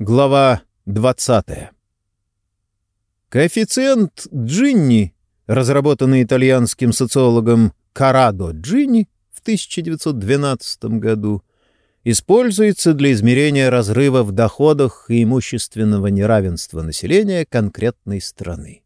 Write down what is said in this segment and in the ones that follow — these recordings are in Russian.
Глава 20. Коэффициент Джинни, разработанный итальянским социологом Карадо Джинни в 1912 году, используется для измерения разрыва в доходах и имущественного неравенства населения конкретной страны.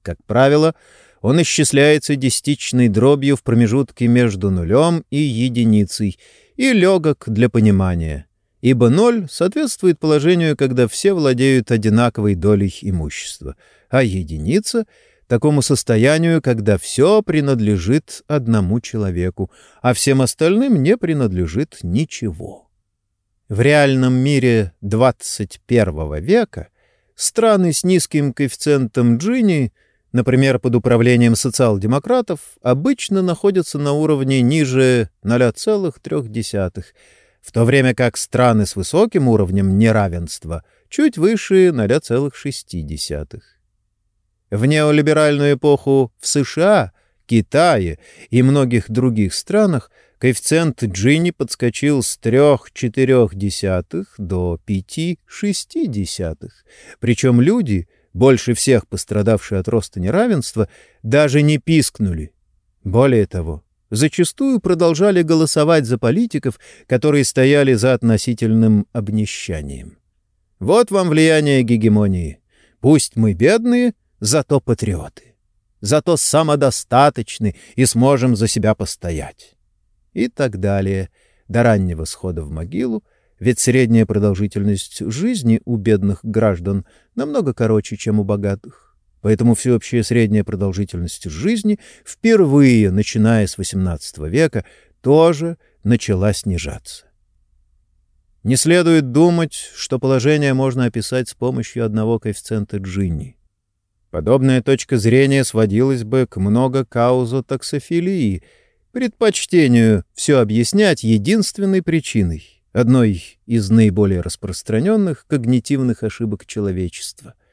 Как правило, он исчисляется десятичной дробью в промежутке между нулем и единицей и легок для понимания — ибо ноль соответствует положению, когда все владеют одинаковой долей имущества, а единица — такому состоянию, когда все принадлежит одному человеку, а всем остальным не принадлежит ничего. В реальном мире 21 века страны с низким коэффициентом Джини, например, под управлением социал-демократов, обычно находятся на уровне ниже 0,3, в то время как страны с высоким уровнем неравенства чуть выше 0,6. В неолиберальную эпоху в США, Китае и многих других странах коэффициент Джинни подскочил с 3,4 до 5,6. Причем люди, больше всех пострадавшие от роста неравенства, даже не пискнули. Более того, зачастую продолжали голосовать за политиков, которые стояли за относительным обнищанием. Вот вам влияние гегемонии. Пусть мы бедные, зато патриоты. Зато самодостаточны и сможем за себя постоять. И так далее, до раннего схода в могилу, ведь средняя продолжительность жизни у бедных граждан намного короче, чем у богатых. Поэтому всеобщая средняя продолжительность жизни впервые, начиная с XVIII века, тоже начала снижаться. Не следует думать, что положение можно описать с помощью одного коэффициента Джинни. Подобная точка зрения сводилась бы к многокаузотаксофилии, предпочтению все объяснять единственной причиной, одной из наиболее распространенных когнитивных ошибок человечества —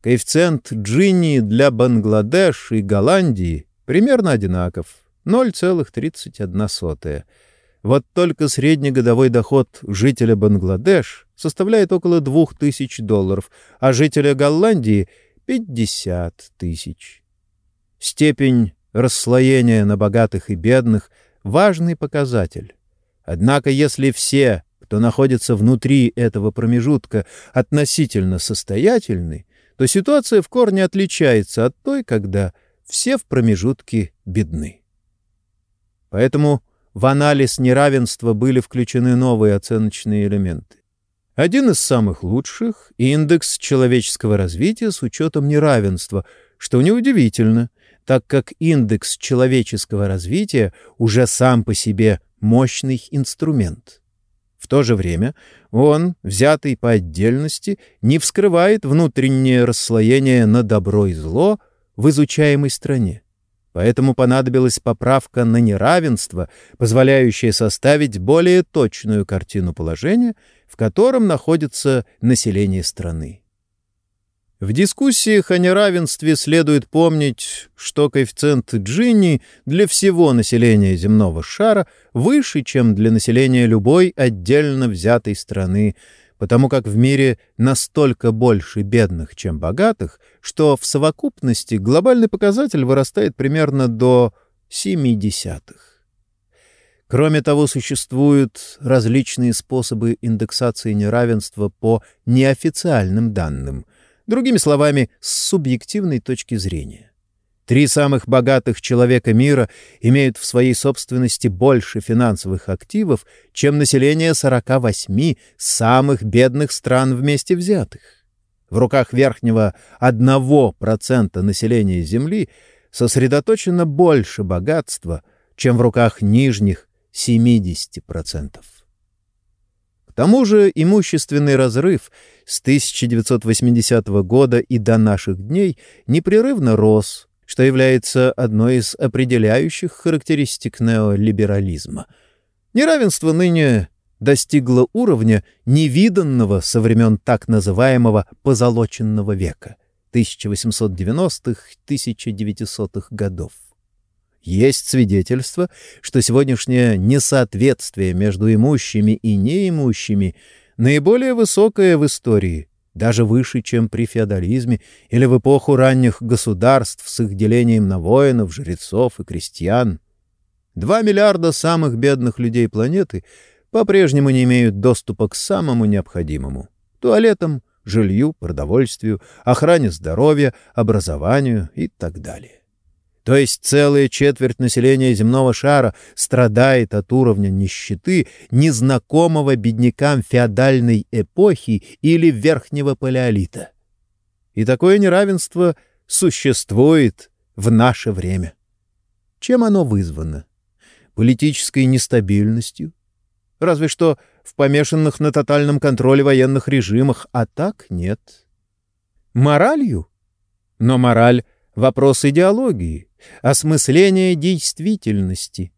Коэффициент Джинни для Бангладеш и Голландии примерно одинаков — 0,31. Вот только среднегодовой доход жителя Бангладеш составляет около 2000 долларов, а жителя Голландии — 50 тысяч. Степень расслоения на богатых и бедных — важный показатель. Однако если все, кто находится внутри этого промежутка, относительно состоятельны, то ситуация в корне отличается от той, когда все в промежутке бедны. Поэтому в анализ неравенства были включены новые оценочные элементы. Один из самых лучших — индекс человеческого развития с учетом неравенства, что неудивительно, так как индекс человеческого развития уже сам по себе мощный инструмент. В то же время он, взятый по отдельности, не вскрывает внутреннее расслоение на добро и зло в изучаемой стране. Поэтому понадобилась поправка на неравенство, позволяющая составить более точную картину положения, в котором находится население страны. В дискуссиях о неравенстве следует помнить, что коэффициент Джинни для всего населения земного шара выше, чем для населения любой отдельно взятой страны, потому как в мире настолько больше бедных, чем богатых, что в совокупности глобальный показатель вырастает примерно до 70 Кроме того, существуют различные способы индексации неравенства по неофициальным данным — Другими словами, с субъективной точки зрения. Три самых богатых человека мира имеют в своей собственности больше финансовых активов, чем население 48 самых бедных стран вместе взятых. В руках верхнего 1% населения Земли сосредоточено больше богатства, чем в руках нижних 70% тому же имущественный разрыв с 1980 года и до наших дней непрерывно рос, что является одной из определяющих характеристик неолиберализма. Неравенство ныне достигло уровня, невиданного со времен так называемого «позолоченного века» 1890-1900-х годов. Есть свидетельство, что сегодняшнее несоответствие между имущими и неимущими наиболее высокое в истории, даже выше, чем при феодализме или в эпоху ранних государств с их делением на воинов, жрецов и крестьян. Два миллиарда самых бедных людей планеты по-прежнему не имеют доступа к самому необходимому — туалетам, жилью, продовольствию, охране здоровья, образованию и так далее. То есть целая четверть населения земного шара страдает от уровня нищеты, незнакомого беднякам феодальной эпохи или верхнего палеолита. И такое неравенство существует в наше время. Чем оно вызвано? Политической нестабильностью? Разве что в помешанных на тотальном контроле военных режимах, а так нет. Моралью? Но мораль — вопрос идеологии осмысление действительности.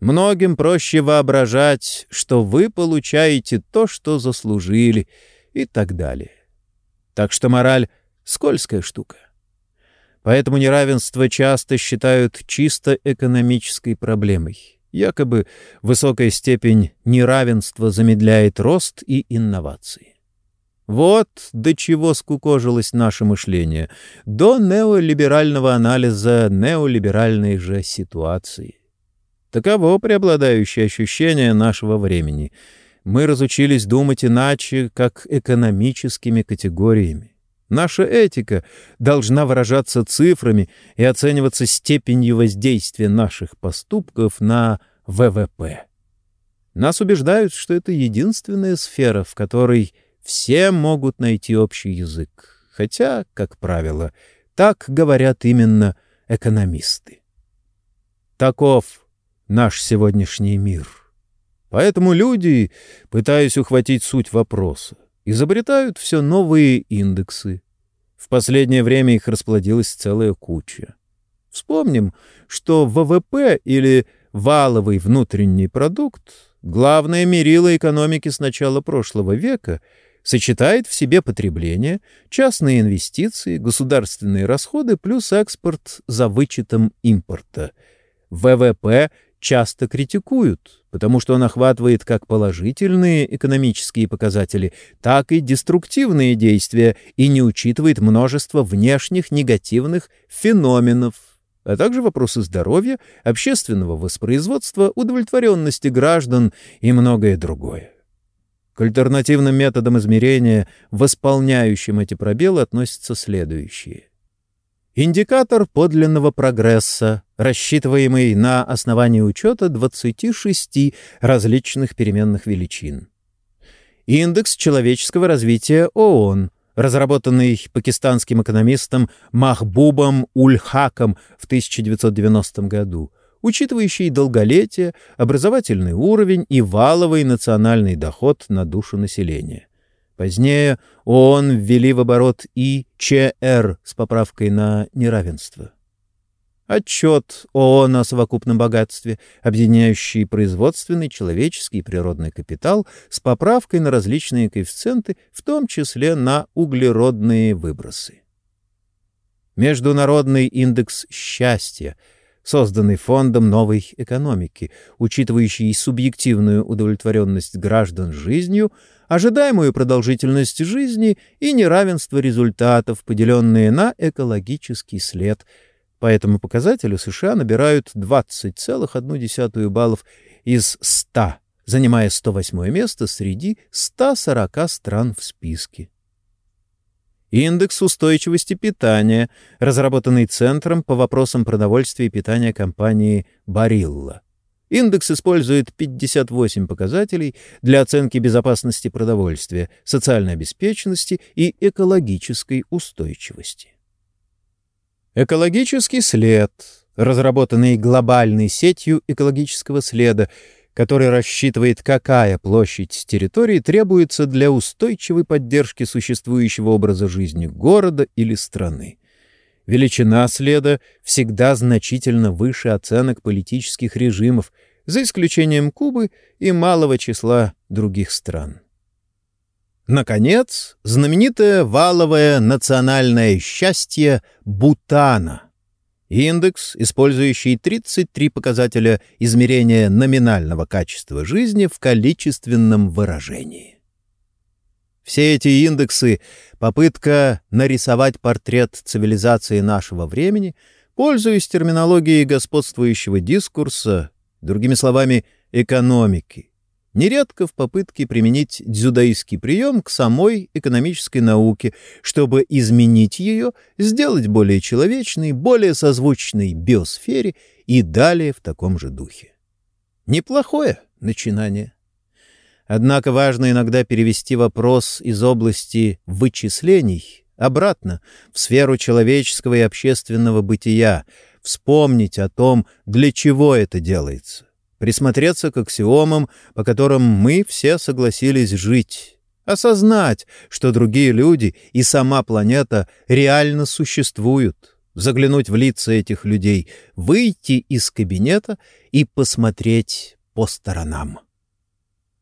Многим проще воображать, что вы получаете то, что заслужили, и так далее. Так что мораль — скользкая штука. Поэтому неравенство часто считают чисто экономической проблемой. Якобы высокая степень неравенства замедляет рост и инновации. Вот до чего скукожилось наше мышление, до неолиберального анализа неолиберальной же ситуации. Таково преобладающее ощущение нашего времени. Мы разучились думать иначе, как экономическими категориями. Наша этика должна выражаться цифрами и оцениваться степенью воздействия наших поступков на ВВП. Нас убеждают, что это единственная сфера, в которой все могут найти общий язык, хотя, как правило, так говорят именно экономисты. Таков наш сегодняшний мир. Поэтому люди, пытаясь ухватить суть вопроса, изобретают все новые индексы. В последнее время их расплодилась целая куча. Вспомним, что ВВП или валовый внутренний продукт — главное мерило экономики с начала прошлого века — сочетает в себе потребление, частные инвестиции, государственные расходы плюс экспорт за вычетом импорта. ВВП часто критикуют, потому что он охватывает как положительные экономические показатели, так и деструктивные действия и не учитывает множество внешних негативных феноменов, а также вопросы здоровья, общественного воспроизводства, удовлетворенности граждан и многое другое. К альтернативным методам измерения, восполняющим эти пробелы, относятся следующие. Индикатор подлинного прогресса, рассчитываемый на основании учета 26 различных переменных величин. Индекс человеческого развития ООН, разработанный пакистанским экономистом Махбубом Ульхаком в 1990 году, учитывающий долголетие, образовательный уровень и валовый национальный доход на душу населения. Позднее ООН ввели в оборот ИЧР с поправкой на неравенство. Отчет ООН о совокупном богатстве, объединяющий производственный, человеческий и природный капитал с поправкой на различные коэффициенты, в том числе на углеродные выбросы. Международный индекс счастья — созданный фондом новой экономики, учитывающий субъективную удовлетворенность граждан жизнью, ожидаемую продолжительность жизни и неравенство результатов, поделенные на экологический след. По этому показателю США набирают 20,1 баллов из 100, занимая 108 место среди 140 стран в списке. Индекс устойчивости питания, разработанный Центром по вопросам продовольствия и питания компании «Барилла». Индекс использует 58 показателей для оценки безопасности продовольствия, социальной обеспеченности и экологической устойчивости. Экологический след, разработанный глобальной сетью экологического следа, который рассчитывает, какая площадь территории требуется для устойчивой поддержки существующего образа жизни города или страны. Величина следа всегда значительно выше оценок политических режимов, за исключением Кубы и малого числа других стран. Наконец, знаменитое валовое национальное счастье Бутана — Индекс, использующий 33 показателя измерения номинального качества жизни в количественном выражении. Все эти индексы — попытка нарисовать портрет цивилизации нашего времени, пользуясь терминологией господствующего дискурса, другими словами, экономики, нередко в попытке применить дзюдоистский прием к самой экономической науке, чтобы изменить ее, сделать более человечной, более созвучной биосфере и далее в таком же духе. Неплохое начинание. Однако важно иногда перевести вопрос из области вычислений обратно в сферу человеческого и общественного бытия, вспомнить о том, для чего это делается, присмотреться к аксиомам, по которым мы все согласились жить, осознать, что другие люди и сама планета реально существуют, заглянуть в лица этих людей, выйти из кабинета и посмотреть по сторонам.